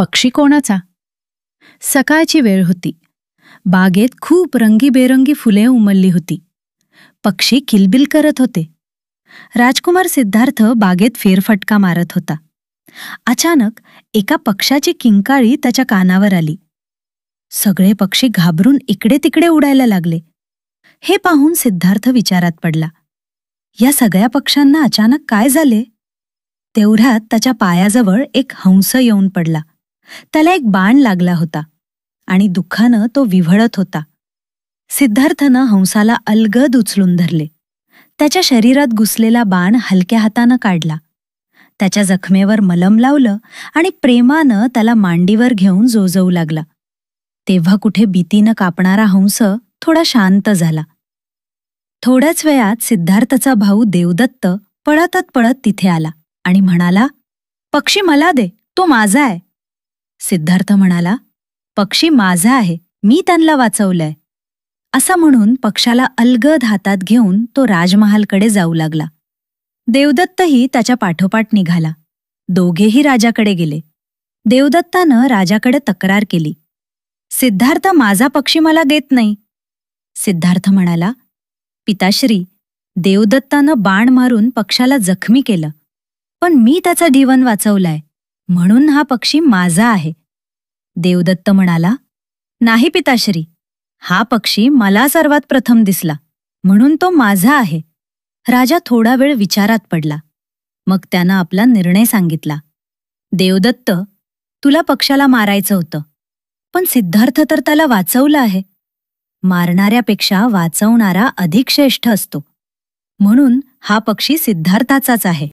पक्षी कोणाचा? सकाळची वेळ होती. बागेत खूप रंगीबेरंगी फुले उमलली होती. पक्षी किलबिल करत होते. राजकुमार सिद्धार्थ बागेत फेरफटका मारत होता. अचानक एका पक्षाची किंकाळी त्याच्या कानावर आली. सगळे पक्षी घाबरून इकडे तिकडे उडायला लागले. हे पाहून सिद्धार्थ विचारात पडला. या सगळ्या पक्ष्यांना अचानक काय झाले? तेवढ्यात त्याच्या पायाजवळ एक हंस येऊन पडला. त्याला एक बाण लागला होता आणि दुःखानं तो विव्हळत होता. सिद्धार्थनं हंसाला अलगद उचलून धरले. त्याच्या शरीरात घुसलेला बाण हलक्या हातानं काढला. त्याच्या जखमेवर मलम लावलं आणि प्रेमानं त्याला मांडीवर घेऊन जोजवू लागला. तेव्हा कुठे भीतीनं कापणारा हंस थोडा शांत झाला. थोड्याच वेळात सिद्धार्थचा भाऊ देवदत्त पळतत पळत तिथे आला आणि म्हणाला पक्षी मला दे तो माझा आहे. सिद्धार्थ म्हणाला पक्षी माझा आहे मी त्यांना वाचवलंय. असं म्हणून पक्षाला अलगद हातात घेऊन तो राजमहालकडे जाऊ लागला. देवदत्तही त्याच्या पाठोपाठ निघाला. दोघेही राजाकडे गेले. देवदत्तानं राजाकडे तक्रार केली. सिद्धार्थ माझा पक्षी मला देत नाही. सिद्धार्थ म्हणाला पिताश्री देवदत्तानं बाण मारून पक्षाला जखमी केलं. पण मी त्याचा जीवन वाचवलाय. म्हणून हा पक्षी माझा आहे. देवदत्त म्हणाला नाही पिताश्री हा पक्षी मला सर्वात प्रथम दिसला म्हणून तो माझा आहे. राजा थोडा वेळ विचारात पडला. मग त्यानं आपला निर्णय सांगितला. देवदत्त तुला पक्षाला मारायचं होतं पण सिद्धार्थ तर त्याला वाचवलं आहे. मारणाऱ्यापेक्षा वाचवणारा अधिक श्रेष्ठ असतो. म्हणून हा पक्षी सिद्धार्थाचाच आहे.